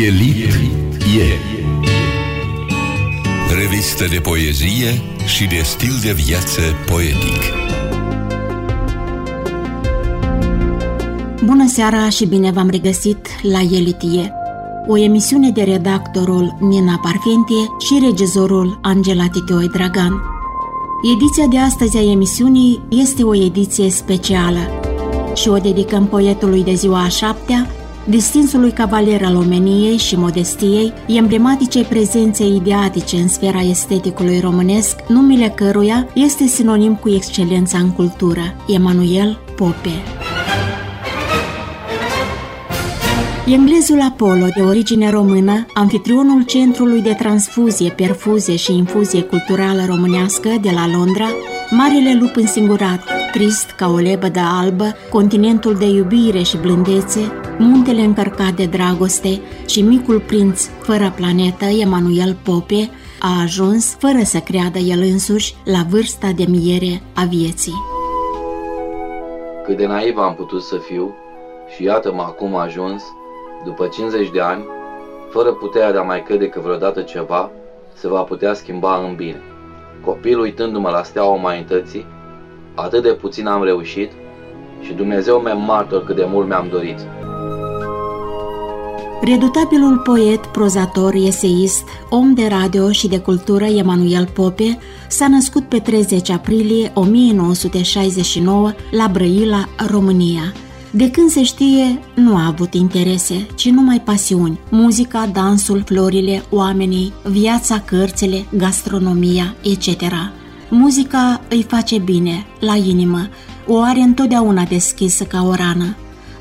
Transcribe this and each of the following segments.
Elit e. Revistă de poezie și de stil de viață poetic. Bună seara și bine v-am regăsit la Elitie, o emisiune de redactorul Nina Parfentie și regizorul Angela Titioi Dragan. Ediția de astăzi a emisiunii este o ediție specială. Și o dedicăm poetului de ziua a șaptea, distinsului cavaler al omeniei și modestiei, emblematice prezențe ideatice în sfera esteticului românesc, numele căruia este sinonim cu excelența în cultură, Emanuel Pope. Englezul Apollo, de origine română, anfitrionul Centrului de Transfuzie, Perfuzie și Infuzie Culturală Românească de la Londra, Marele lup însingurat, trist ca o lebădă albă, continentul de iubire și blândețe, muntele încărcat de dragoste și micul prinț fără planetă, Emanuel Pope, a ajuns, fără să creadă el însuși, la vârsta de miere a vieții. Cât de naiv am putut să fiu și iată-mă acum ajuns, după 50 de ani, fără puterea de a mai crede că vreodată ceva se va putea schimba în bine. Copil uitându-mă la steaua umanității, atât de puțin am reușit și Dumnezeu mi-a martor cât de mult mi-am dorit. Redutabilul poet, prozator, eseist, om de radio și de cultură Emanuel Pope s-a născut pe 30 aprilie 1969 la Brăila, România. De când se știe, nu a avut interese, ci numai pasiuni. Muzica, dansul, florile, oamenii, viața, cărțile, gastronomia, etc. Muzica îi face bine, la inimă, o are întotdeauna deschisă ca o rană.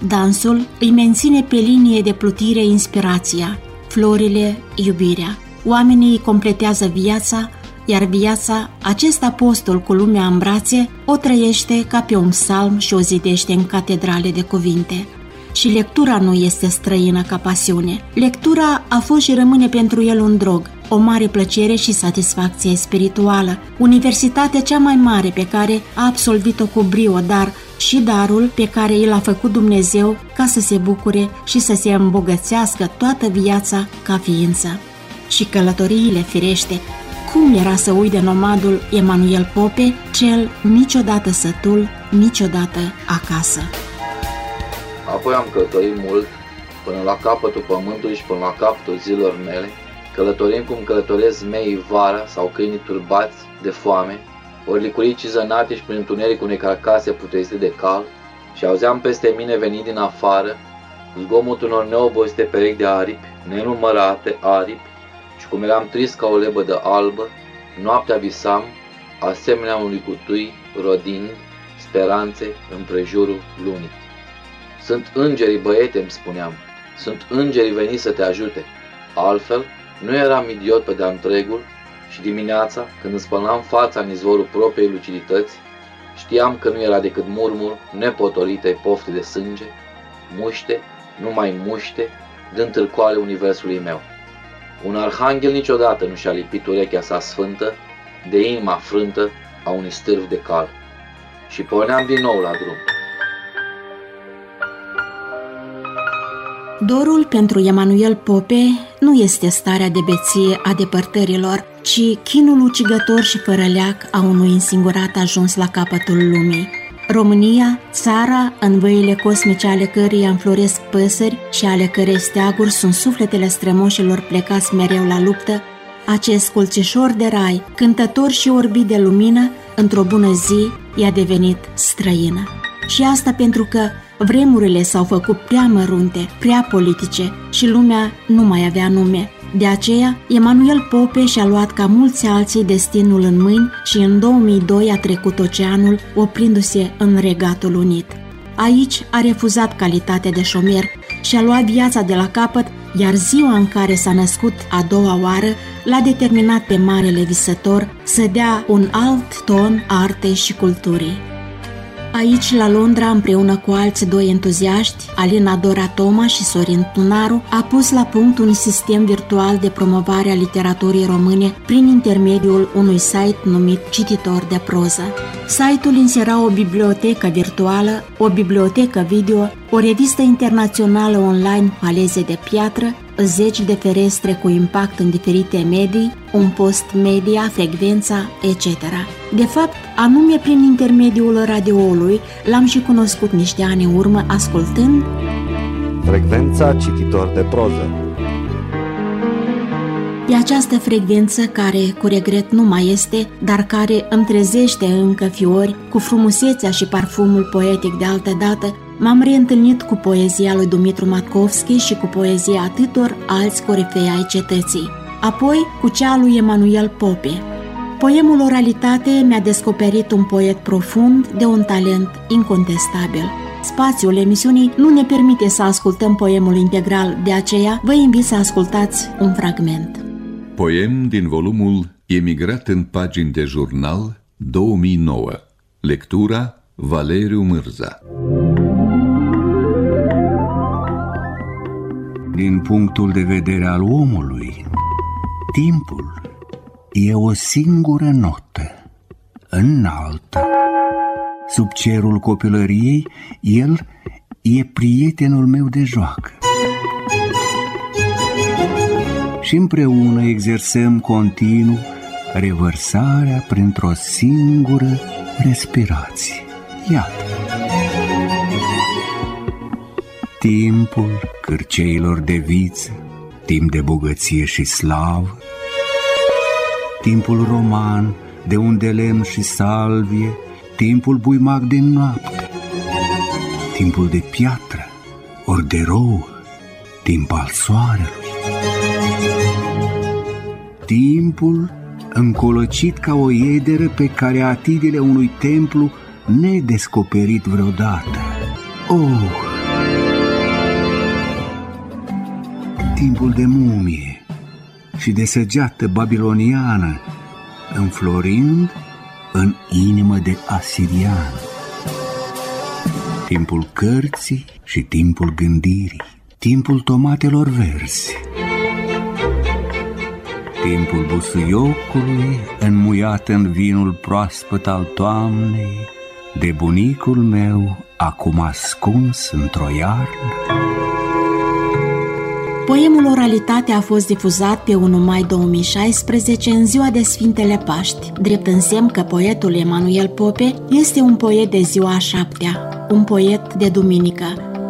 Dansul îi menține pe linie de plutire inspirația, florile, iubirea. Oamenii îi completează viața, iar viața, acest apostol cu lumea în brațe, o trăiește ca pe un psalm și o zidește în catedrale de cuvinte. Și lectura nu este străină ca pasiune. Lectura a fost și rămâne pentru el un drog, o mare plăcere și satisfacție spirituală, universitatea cea mai mare pe care a absolvit-o cu brio, dar și darul pe care i l-a făcut Dumnezeu ca să se bucure și să se îmbogățească toată viața ca ființă. Și călătoriile firește, cum era să uite nomadul Emanuel Pope, cel niciodată sătul, niciodată acasă. Apoi am călătorit mult, până la capătul pământului și până la capătul zilor mele, călătorim cum călătoresc meii vara sau câinii turbați de foame, ori licurii cizănate și prin întuneric unei carcase putrezite de cal, și auzeam peste mine venind din afară zgomotul unor neobosite perechi de aripi, nenumărate aripi, și cum eram trist ca o lebădă albă, noaptea visam, asemenea unui cutui, rodind speranțe în prejurul lunii. Sunt îngerii băiete, îmi spuneam, sunt îngerii veniți să te ajute. Altfel, nu eram idiot pe de-a întregul și dimineața, când îmi spălam fața în izvorul propriei lucidități, știam că nu era decât murmur nepotolite pofte de sânge, muște, numai muște, dând târcoale universului meu. Un arhanghel niciodată nu și-a lipit urechea sa sfântă de inima frântă a unui stârv de cal. Și porneam din nou la drum. Dorul pentru Emanuel Pope nu este starea de beție a depărtărilor, ci chinul ucigător și fără leac a unui însingurat ajuns la capătul lumii. România, țara în văile cosmice ale căreia înfloresc păsări și ale cărei steaguri sunt sufletele strămoșilor plecați mereu la luptă, acest culțișor de rai, cântător și orbit de lumină, într-o bună zi i-a devenit străină. Și asta pentru că vremurile s-au făcut prea mărunte, prea politice și lumea nu mai avea nume. De aceea, Emanuel Pope și-a luat ca mulți alții destinul în mâini și în 2002 a trecut oceanul, oprindu-se în Regatul Unit. Aici a refuzat calitatea de șomer și a luat viața de la capăt, iar ziua în care s-a născut a doua oară l-a determinat pe marele visător să dea un alt ton artei și culturii. Aici, la Londra, împreună cu alți doi entuziaști, Alina Dora Toma și Sorin Tunaru, a pus la punct un sistem virtual de promovare a literaturii române prin intermediul unui site numit Cititor de proză. Site-ul insera o bibliotecă virtuală, o bibliotecă video, o revistă internațională online cu aleze de piatră, zeci de ferestre cu impact în diferite medii, un post media, frecvența, etc. De fapt, anume prin intermediul radioului l-am și cunoscut niște ani în urmă ascultând Frecvența cititor de proză E această frecvență care, cu regret, nu mai este, dar care îmi trezește încă fiori cu frumusețea și parfumul poetic de altă dată, m-am reîntâlnit cu poezia lui Dumitru Matkovski și cu poezia atâtor alți corifei ai cetății, apoi cu cea lui Emanuel Pope. Poemul Oralitate mi-a descoperit un poet profund de un talent incontestabil. Spațiul emisiunii nu ne permite să ascultăm poemul integral, de aceea vă invit să ascultați un fragment. Poem din volumul Emigrat în pagini de jurnal 2009 Lectura Valeriu Mârza Din punctul de vedere al omului, timpul e o singură notă, înaltă. Sub cerul copilăriei, el e prietenul meu de joacă și împreună exersăm continuu revărsarea printr-o singură respirație. Iată. Timpul cârceilor de viță, timp de bogăție și slavă, timpul roman de unde lemn și salvie, timpul buimac din noapte, timpul de piatră, ori de rouă, timp al soarelui timpul încolăcit ca o iederă pe care atidele unui templu nedescoperit vreodată. Oh! Timpul de mumie și de săgeată babiloniană, înflorind în inimă de asirian. Timpul cărții și timpul gândirii, timpul tomatelor verzi, timpul busuiocului, înmuiat în vinul proaspăt al toamnei, de bunicul meu, acum ascuns într-o iarnă. Poemul Oralitate a fost difuzat pe 1 mai 2016 în ziua de Sfintele Paști, drept în semn că poetul Emanuel Pope este un poet de ziua șaptea, un poet de duminică,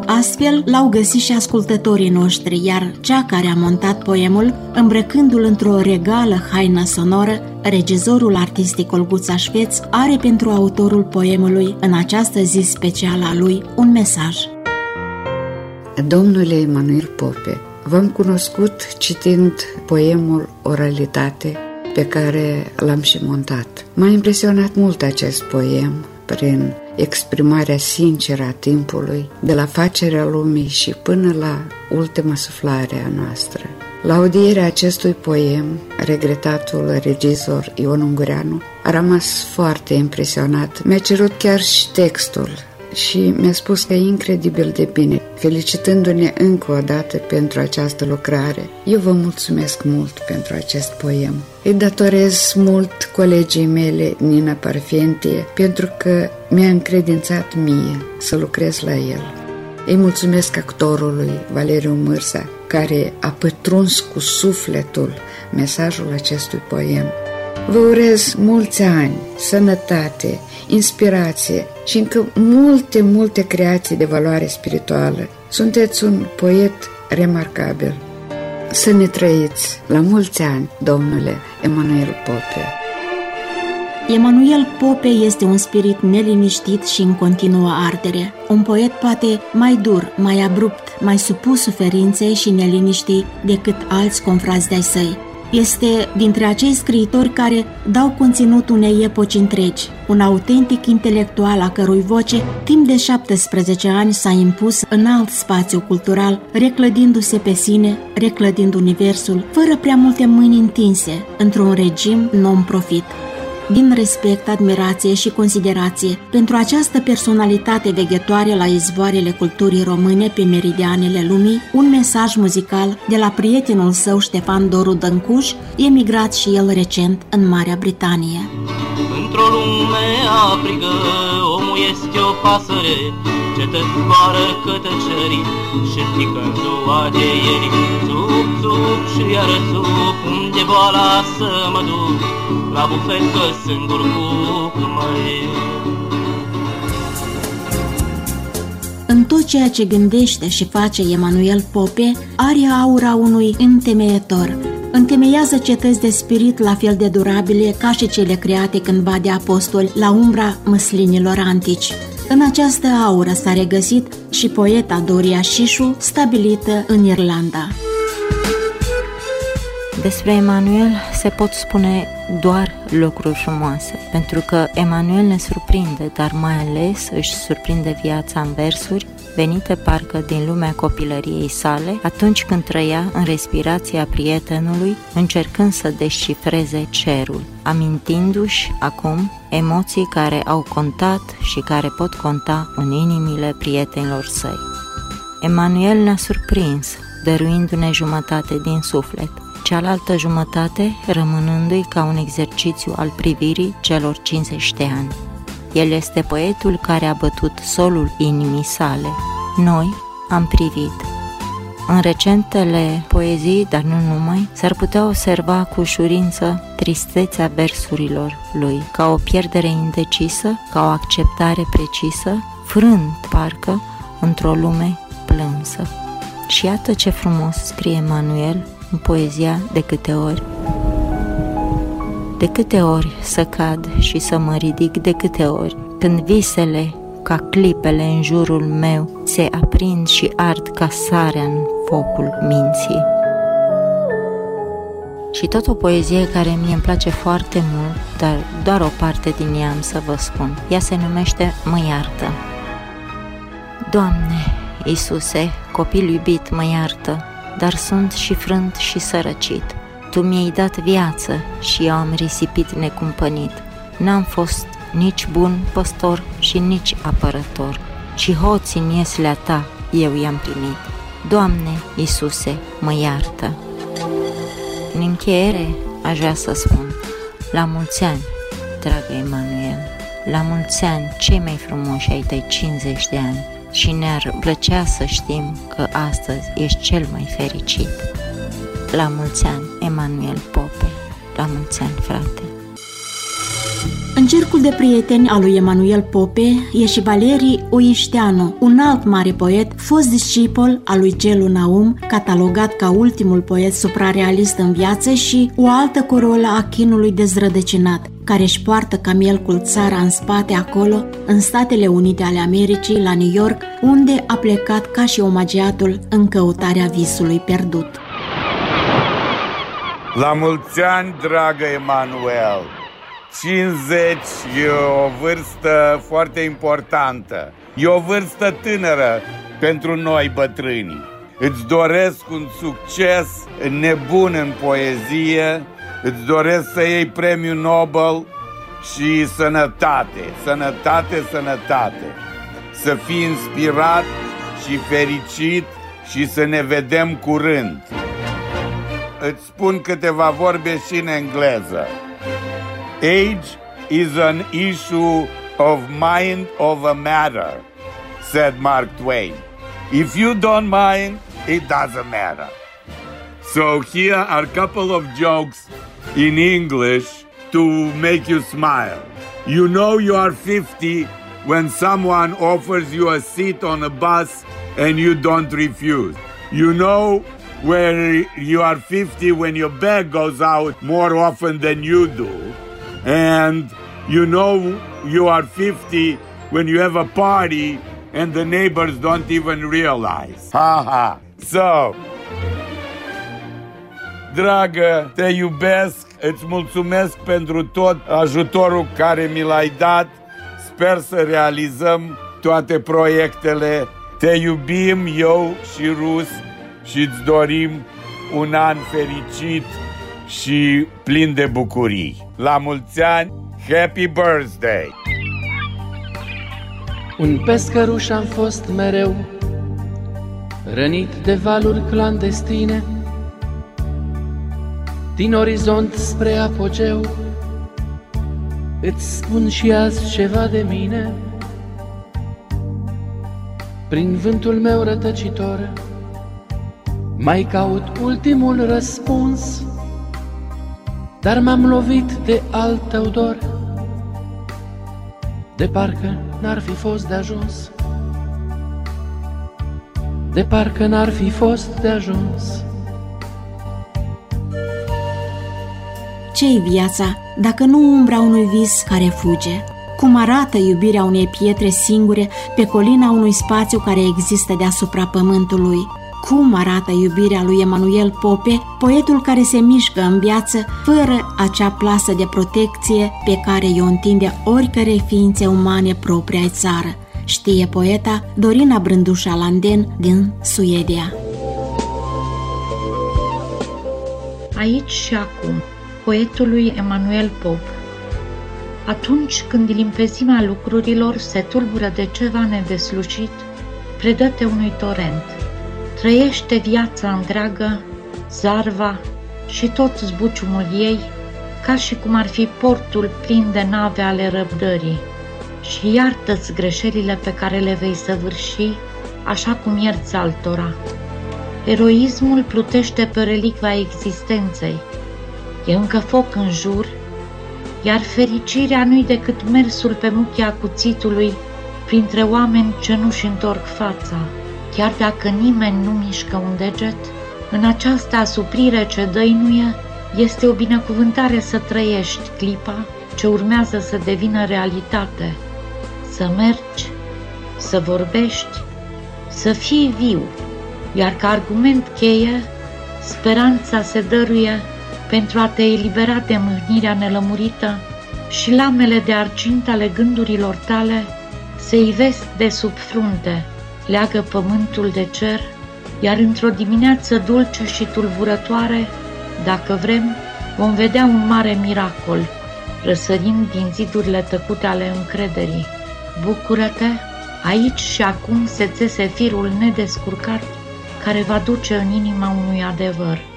Astfel l-au găsit și ascultătorii noștri, iar cea care a montat poemul, îmbrăcându-l într-o regală haină sonoră, regizorul artistic Olguța Șveț are pentru autorul poemului, în această zi specială a lui, un mesaj. Domnule Emanuel Pope, v-am cunoscut citind poemul Oralitate pe care l-am și montat. M-a impresionat mult acest poem prin exprimarea sinceră a timpului, de la facerea lumii și până la ultima suflare a noastră. La audierea acestui poem, regretatul regizor Ion Ungureanu a rămas foarte impresionat. Mi-a cerut chiar și textul și mi-a spus că e incredibil de bine, felicitându-ne încă o dată pentru această lucrare. Eu vă mulțumesc mult pentru acest poem. Îi datorez mult colegii mele, Nina Parfentie, pentru că mi-a încredințat mie să lucrez la el. Îi mulțumesc actorului Valeriu Mârsa, care a pătruns cu sufletul mesajul acestui poem. Vă urez mulți ani, sănătate, inspirație și încă multe, multe creații de valoare spirituală. Sunteți un poet remarcabil. Să ne trăiți la mulți ani, domnule Emanuel Pope. Emanuel Pope este un spirit neliniștit și în continuă ardere. Un poet poate mai dur, mai abrupt, mai supus suferinței și neliniștii decât alți confrați de-ai săi. Este dintre acei scriitori care dau conținut unei epoci întregi, un autentic intelectual a cărui voce, timp de 17 ani, s-a impus în alt spațiu cultural, reclădindu-se pe sine, reclădind universul, fără prea multe mâini întinse, într-un regim non-profit din respect, admirație și considerație pentru această personalitate veghetoare la izvoarele culturii române pe meridianele lumii, un mesaj muzical de la prietenul său Ștefan Doru Dăncuș, emigrat și el recent în Marea Britanie. Într-o lume aprigă, omul este o pasăre, Ce te zboară către cerii și pică în ziua de ieri Țup, țup și iară țup, unde boala să mă duc La bufet că singur cu mai În tot ceea ce gândește și face Emanuel Pope, are aura unui întemeietor. Întemeiază cetăți de spirit la fel de durabile ca și cele create cândva de apostoli la umbra măslinilor antici. În această aură s-a regăsit și poeta Doria Șișu, stabilită în Irlanda. Despre Emanuel se pot spune doar lucruri frumoase, pentru că Emanuel ne surprinde, dar mai ales își surprinde viața în versuri, venite parcă din lumea copilăriei sale, atunci când trăia în respirația prietenului, încercând să descifreze cerul, amintindu-și acum emoții care au contat și care pot conta în inimile prietenilor săi. Emanuel ne-a surprins, dăruindu-ne jumătate din suflet, cealaltă jumătate rămânându-i ca un exercițiu al privirii celor 50 de ani. El este poetul care a bătut solul inimii sale. Noi am privit. În recentele poezii, dar nu numai, s-ar putea observa cu ușurință tristețea versurilor lui, ca o pierdere indecisă, ca o acceptare precisă, frânt, parcă, într-o lume plânsă. Și iată ce frumos scrie Manuel în poezia de câte ori. De câte ori să cad și să mă ridic, de câte ori, când visele ca clipele în jurul meu se aprind și ard ca sarea în focul minții. Și tot o poezie care mie îmi place foarte mult, dar doar o parte din ea am să vă spun. Ea se numește Mă iartă. Doamne, Iisuse, copil iubit, mă iartă, dar sunt și frânt și sărăcit. Tu mi-ai dat viață și eu am risipit necumpănit. N-am fost nici bun păstor și nici apărător, ci hoți în ieslea ta eu i-am primit. Doamne, Iisuse, mă iartă! În încheiere, aș vrea să spun, la mulți ani, dragă Emanuel, la mulți ani, cei mai frumoși ai tăi 50 de ani, și ne-ar plăcea să știm că astăzi ești cel mai fericit. La mulți ani, Emanuel Pope. La mulți ani, frate. În cercul de prieteni al lui Emanuel Pope e și Valerii Oișteanu, un alt mare poet, fost discipol al lui Gelu Naum, catalogat ca ultimul poet suprarealist în viață și o altă corolă a chinului dezrădăcinat, care își poartă camelcul țara în spate acolo, în Statele Unite ale Americii, la New York, unde a plecat ca și omagiatul în căutarea visului pierdut. La mulți ani, dragă Emanuel! 50 e o vârstă foarte importantă. E o vârstă tânără pentru noi bătrâni. Îți doresc un succes nebun în poezie, îți doresc să iei premiul Nobel și sănătate, sănătate, sănătate. Să fii inspirat și fericit și să ne vedem curând. Îți spun câteva vorbe și în engleză. Age is an issue of mind over matter, said Mark Twain. If you don't mind, it doesn't matter. So here are a couple of jokes in English to make you smile. You know you are 50 when someone offers you a seat on a bus and you don't refuse. You know where you are 50 when your bag goes out more often than you do and you know you are 50 when you have a party and the neighbors don't even realize. Ha ha. So, dragă, te iubesc, îți mulțumesc pentru tot ajutorul care mi l-ai dat. Sper să realizăm toate proiectele. Te iubim eu și Rus și îți dorim un an fericit și plin de bucurii. La mulți ani, Happy Birthday! Un pescăruș am fost mereu, rănit de valuri clandestine, din orizont spre apogeu, îți spun și azi ceva de mine. prin vântul meu rătăcitor, mai caut ultimul răspuns, dar m-am lovit de alt tău dor, de parcă n-ar fi fost de ajuns, de parcă n-ar fi fost de ajuns. Ce-i viața dacă nu umbra unui vis care fuge? Cum arată iubirea unei pietre singure pe colina unui spațiu care există deasupra pământului? Cum arată iubirea lui Emanuel Pope, poetul care se mișcă în viață fără acea plasă de protecție pe care o întinde oricărei ființe umane propria țară? Știe poeta Dorina Brândușa Landen din Suedia. Aici și acum, poetului Emanuel Pop. Atunci când limpezimea lucrurilor se tulbură de ceva nedeslușit, predă-te unui torent. Trăiește viața întreagă, zarva și tot zbuciumul ei, ca și cum ar fi portul plin de nave ale răbdării. Și iartă-ți greșelile pe care le vei săvârși, așa cum ierți altora. Eroismul plutește pe relicva existenței, E încă foc în jur, iar fericirea nu-i decât mersul pe muchia cuțitului printre oameni ce nu-și întorc fața. Chiar dacă nimeni nu mișcă un deget, în această asuprire ce dăinuie, este o binecuvântare să trăiești clipa ce urmează să devină realitate, să mergi, să vorbești, să fii viu, iar ca argument cheie, speranța se dăruie pentru a te elibera de mâhnirea nelămurită și lamele de argint ale gândurilor tale se ivesc de sub frunte, leagă pământul de cer, iar într-o dimineață dulce și tulburătoare, dacă vrem, vom vedea un mare miracol, răsărind din zidurile tăcute ale încrederii. Bucură-te, aici și acum se țese firul nedescurcat care va duce în inima unui adevăr.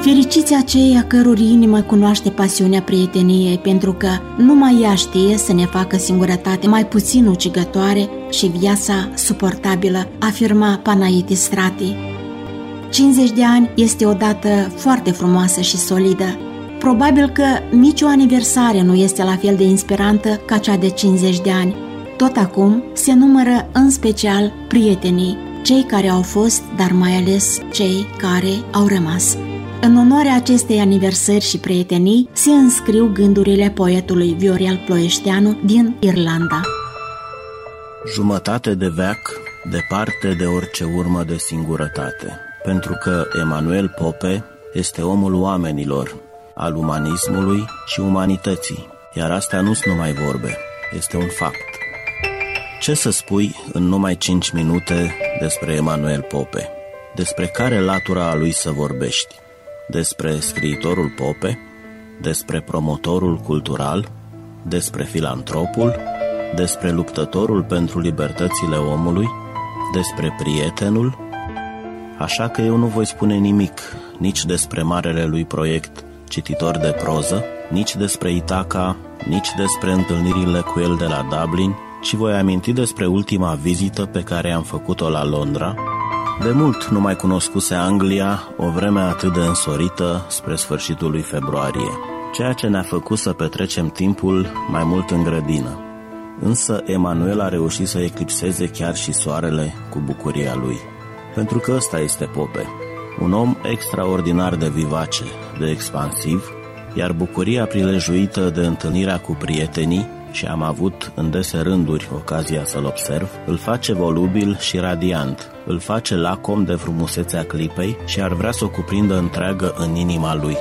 Fericiți aceia căror inimă cunoaște pasiunea prieteniei, pentru că numai ea știe să ne facă singurătate mai puțin ucigătoare și viața suportabilă, afirma Panaitis Strati. 50 de ani este o dată foarte frumoasă și solidă. Probabil că nicio aniversare nu este la fel de inspirantă ca cea de 50 de ani. Tot acum se numără în special prietenii, cei care au fost, dar mai ales cei care au rămas. În onoarea acestei aniversări și prietenii se înscriu gândurile poetului Viorel Ploieșteanu din Irlanda. Jumătate de veac, departe de orice urmă de singurătate, pentru că Emanuel Pope este omul oamenilor, al umanismului și umanității, iar astea nu sunt numai vorbe, este un fapt. Ce să spui în numai 5 minute despre Emanuel Pope? Despre care latura a lui să vorbești? Despre scriitorul Pope, despre promotorul cultural, despre filantropul, despre luptătorul pentru libertățile omului, despre prietenul, așa că eu nu voi spune nimic nici despre marele lui proiect cititor de proză, nici despre Itaca, nici despre întâlnirile cu el de la Dublin, ci voi aminti despre ultima vizită pe care am făcut-o la Londra, de mult nu mai cunoscuse Anglia o vreme atât de însorită spre sfârșitul lui februarie, ceea ce ne-a făcut să petrecem timpul mai mult în grădină. Însă Emanuel a reușit să eclipseze chiar și soarele cu bucuria lui. Pentru că ăsta este Pope, un om extraordinar de vivace, de expansiv, iar bucuria prilejuită de întâlnirea cu prietenii și am avut în dese rânduri ocazia să-l observ, îl face volubil și radiant, îl face lacom de frumusețea clipei și ar vrea să o cuprindă întreagă în inima lui.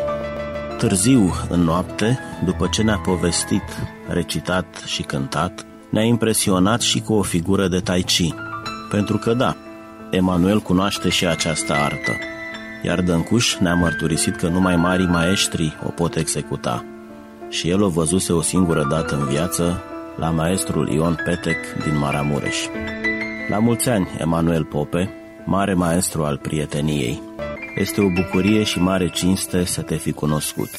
Târziu, în noapte, după ce ne-a povestit, recitat și cântat, ne-a impresionat și cu o figură de tai chi. Pentru că da, Emanuel cunoaște și această artă, iar Dăncuș ne-a mărturisit că numai mari maestri o pot executa – și el o văzuse o singură dată în viață la maestrul Ion Petec din Maramureș. La mulți ani, Emanuel Pope, mare maestru al prieteniei. Este o bucurie și mare cinste să te fi cunoscut.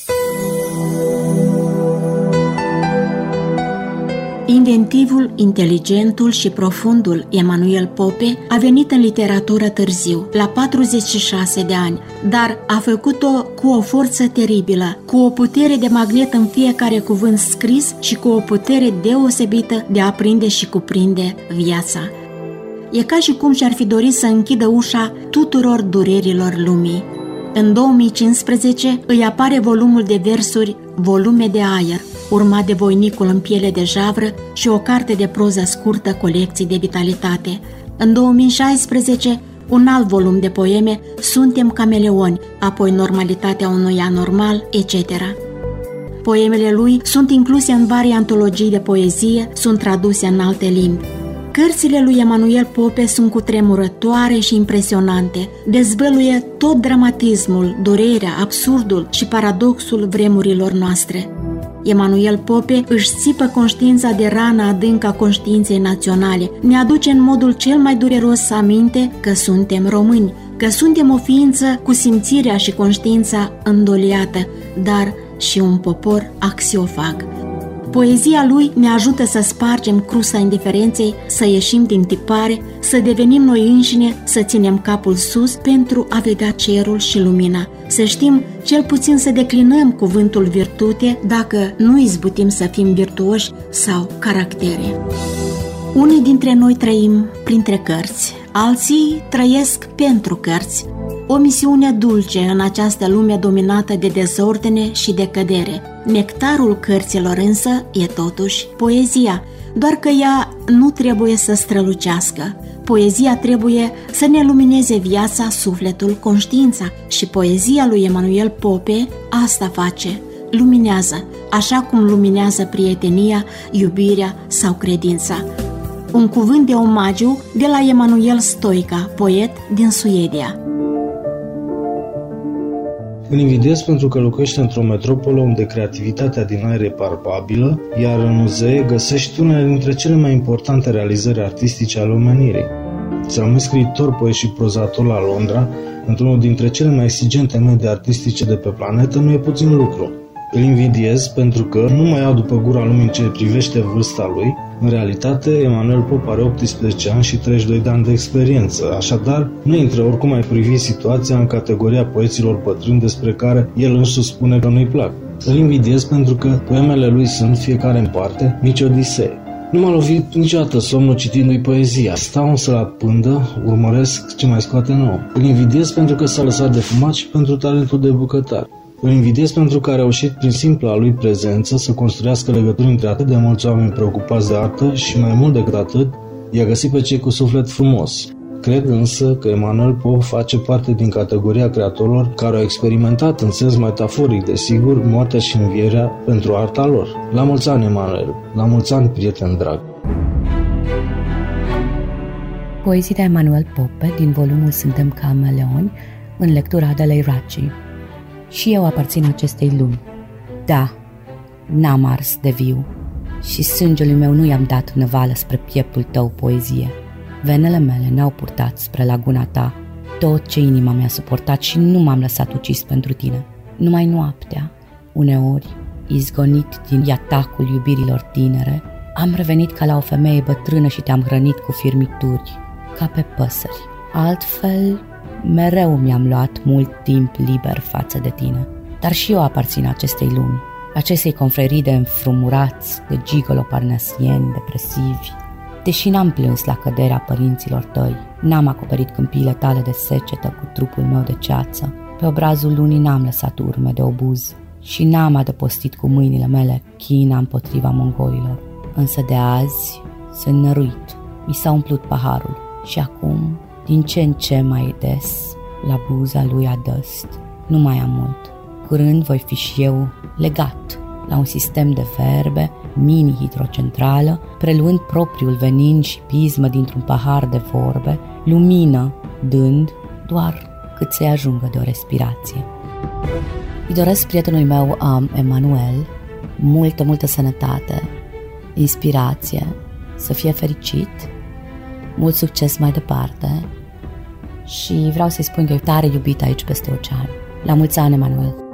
Inventivul, inteligentul și profundul Emanuel Pope a venit în literatură târziu, la 46 de ani, dar a făcut-o cu o forță teribilă, cu o putere de magnet în fiecare cuvânt scris și cu o putere deosebită de a prinde și cuprinde viața. E ca și cum și-ar fi dorit să închidă ușa tuturor durerilor lumii. În 2015 îi apare volumul de versuri Volume de aer, urmat de Voinicul în piele de javră și o carte de proză scurtă colecții de vitalitate. În 2016, un alt volum de poeme, Suntem cameleoni, apoi Normalitatea unui anormal, etc. Poemele lui sunt incluse în vari antologii de poezie, sunt traduse în alte limbi. Cărțile lui Emanuel Pope sunt cutremurătoare și impresionante. Dezvăluie tot dramatismul, durerea, absurdul și paradoxul vremurilor noastre. Emanuel Pope își țipă conștiința de rana adâncă a conștiinței naționale. Ne aduce în modul cel mai dureros aminte că suntem români, că suntem o ființă cu simțirea și conștiința îndoliată, dar și un popor axiofag. Poezia lui ne ajută să spargem crusa indiferenței, să ieșim din tipare, să devenim noi înșine, să ținem capul sus pentru a vedea cerul și lumina, să știm cel puțin să declinăm cuvântul virtute dacă nu izbutim să fim virtuoși sau caractere. Unii dintre noi trăim printre cărți, alții trăiesc pentru cărți, o misiune dulce în această lume dominată de dezordine și de cădere. Nectarul cărților însă e totuși poezia, doar că ea nu trebuie să strălucească. Poezia trebuie să ne lumineze viața, sufletul, conștiința și poezia lui Emanuel Pope asta face, luminează, așa cum luminează prietenia, iubirea sau credința. Un cuvânt de omagiu de la Emanuel Stoica, poet din Suedia. Îl invidiez pentru că locuiește într-o metropolă unde creativitatea din aer e palpabilă, iar în muzee găsești unele dintre cele mai importante realizări artistice ale omenirii. Să rămâi scriitor, poet și prozator la Londra, într-unul dintre cele mai exigente medii artistice de pe planetă, nu e puțin lucru. Îl invidiez pentru că nu mai ia după gura lumii în ce privește vârsta lui. În realitate, Emanuel Pop are 18 ani și 32 de ani de experiență, așadar nu intră oricum ai privi situația în categoria poeților pătrâni despre care el însuși spune că nu-i plac. Îl invidiez pentru că poemele lui sunt, fiecare în parte, mici odisee. Nu m-a lovit niciodată somnul citindu-i poezia. Stau însă la pândă, urmăresc ce mai scoate nou. Îl invidiez pentru că s-a lăsat de fumat și pentru talentul de bucătar. Îl invidiez pentru că a reușit prin simpla lui prezență să construiască legături între atât de mulți oameni preocupați de artă și mai mult decât atât, i-a găsit pe cei cu suflet frumos. Cred însă că Emanuel Pop face parte din categoria creatorilor care au experimentat în sens metaforic, desigur, moartea și învierea pentru arta lor. La mulți ani, Emanuel! La mulți ani, prieten drag! Poezii de Emanuel Pope din volumul Suntem Cameleoni în lectura Adelei Raci. Și eu aparțin acestei lumi. Da, n-am ars de viu și sângelui meu nu i-am dat năvală spre pieptul tău poezie. Venele mele n-au purtat spre laguna ta tot ce inima mi-a suportat și nu m-am lăsat ucis pentru tine. Numai noaptea, uneori, izgonit din iatacul iubirilor tinere, am revenit ca la o femeie bătrână și te-am hrănit cu firmituri, ca pe păsări. Altfel, mereu mi-am luat mult timp liber față de tine. Dar și eu aparțin acestei lumi, acestei confrerii de înfrumurați, de gigolo parnasieni, depresivi. Deși n-am plâns la căderea părinților tăi, n-am acoperit câmpiile tale de secetă cu trupul meu de ceață, pe obrazul lunii n-am lăsat urme de obuz și n-am adăpostit cu mâinile mele china împotriva mongolilor. Însă de azi sunt năruit, mi s-a umplut paharul și acum din ce în ce mai des la buza lui adăst. Nu mai am mult. Curând voi fi și eu legat la un sistem de verbe mini-hidrocentrală, preluând propriul venin și pismă dintr-un pahar de vorbe, lumină dând doar cât să-i ajungă de o respirație. Îi doresc prietenului meu, um, Emanuel, multă, multă sănătate, inspirație, să fie fericit, mult succes mai departe și vreau să-i spun că e tare iubit aici peste ocean. La mulți ani, Emanuel!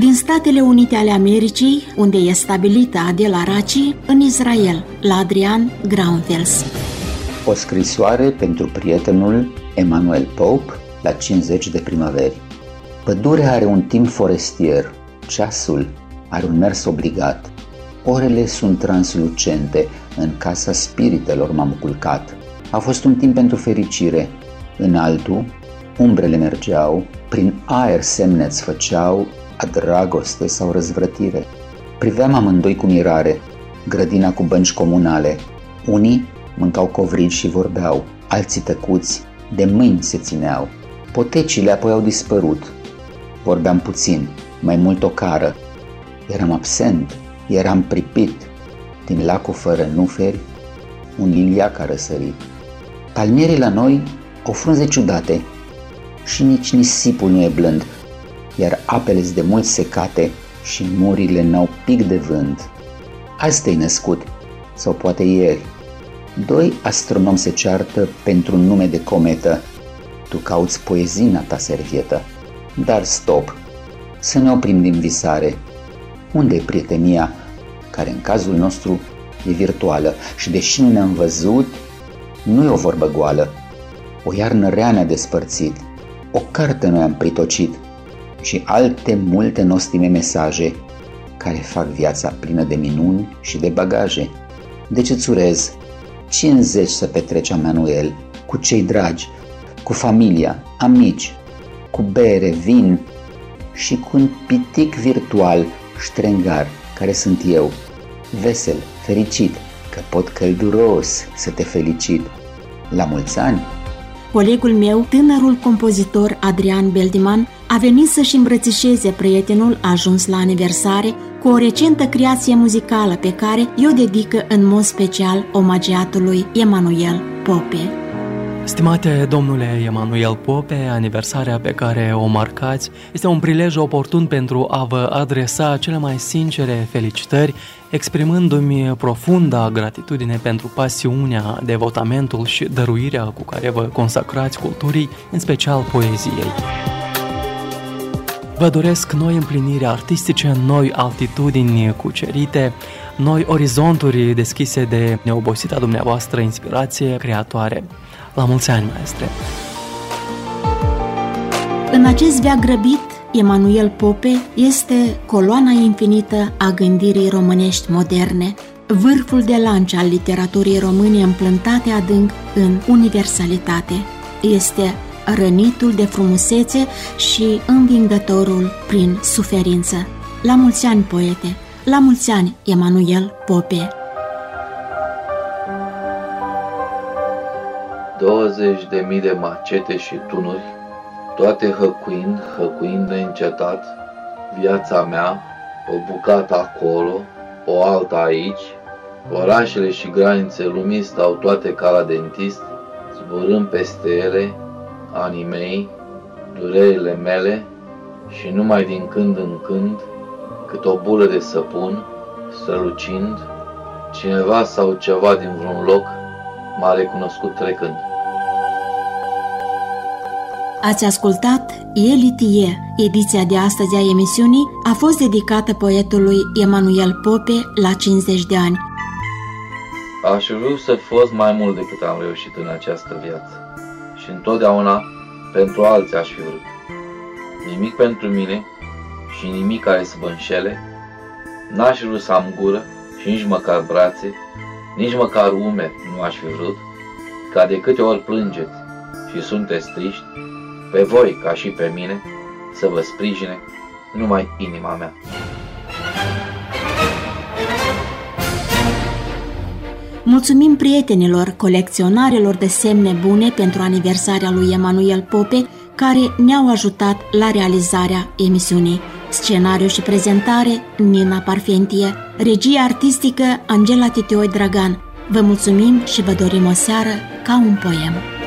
din Statele Unite ale Americii, unde e stabilită Adela Raci, în Israel, la Adrian Grounfels. O scrisoare pentru prietenul Emanuel Pope la 50 de primăveri. Pădurea are un timp forestier, ceasul are un mers obligat, orele sunt translucente, în casa spiritelor m-am culcat. A fost un timp pentru fericire, în altul, umbrele mergeau, prin aer semneți făceau a dragoste sau răzvrătire. Priveam amândoi cu mirare, grădina cu bănci comunale. Unii mâncau covrigi și vorbeau, alții tăcuți, de mâini se țineau. Potecile apoi au dispărut. Vorbeam puțin, mai mult o cară. Eram absent, eram pripit. Din lacul fără nuferi, un liliac a răsărit. Palmierii la noi au frunze ciudate și nici nisipul nu e blând, iar apele de mult secate și murile n-au pic de vânt. Azi te-ai născut, sau poate ieri. Doi astronomi se ceartă pentru un nume de cometă. Tu cauți poezina ta servietă. Dar stop, să ne oprim din visare. Unde e prietenia, care în cazul nostru e virtuală și deși nu ne-am văzut, nu e o vorbă goală. O iarnă rea ne-a despărțit, o carte noi am pritocit – și alte multe nostime mesaje care fac viața plină de minuni și de bagaje. Deci îți urez 50 să petreci Emanuel cu cei dragi, cu familia, amici, cu bere, vin și cu un pitic virtual ștrengar care sunt eu, vesel, fericit, că pot călduros să te felicit. La mulți ani! Colegul meu, tânărul compozitor Adrian Beldiman, a venit să-și îmbrățișeze prietenul ajuns la aniversare cu o recentă creație muzicală pe care i-o dedică în mod special omagiatului Emanuel Pope. Stimate domnule Emanuel Pope, aniversarea pe care o marcați este un prilej oportun pentru a vă adresa cele mai sincere felicitări, exprimându-mi profunda gratitudine pentru pasiunea, devotamentul și dăruirea cu care vă consacrați culturii, în special poeziei. Vă doresc noi împliniri artistice, noi altitudini cucerite, noi orizonturi deschise de neobosita dumneavoastră inspirație creatoare. La mulți ani, maestre! În acest veac grăbit, Emanuel Pope este coloana infinită a gândirii românești moderne, vârful de lance al literaturii române împlântate adânc în universalitate. Este rănitul de frumusețe și învingătorul prin suferință. La mulți ani, poete! La mulți ani, Emanuel Pope! 20 de mii de macete și tunuri, toate hăcuind, hăcuind neîncetat, viața mea, o bucată acolo, o alta aici, orașele și granițe lumii stau toate ca la dentist, zburând peste ele, anii mei, durerile mele și numai din când în când, cât o bulă de săpun, strălucind, cineva sau ceva din vreun loc m-a recunoscut trecând. Ați ascultat Elitie. Ediția de astăzi a emisiunii a fost dedicată poetului Emanuel Pope la 50 de ani. Aș vrea să fost mai mult decât am reușit în această viață și întotdeauna pentru alții aș fi vrut. Nimic pentru mine și nimic care să mă înșele, n-aș vrut să am gură și nici măcar brațe, nici măcar umeri nu aș fi vrut, ca de câte ori plângeți și sunteți triști, pe voi, ca și pe mine, să vă sprijine numai inima mea. Mulțumim prietenilor, colecționarilor de semne bune pentru aniversarea lui Emanuel Pope, care ne-au ajutat la realizarea emisiunii. Scenariu și prezentare Nina Parfentie, regie artistică Angela Titioi Dragan. Vă mulțumim și vă dorim o seară ca un poem.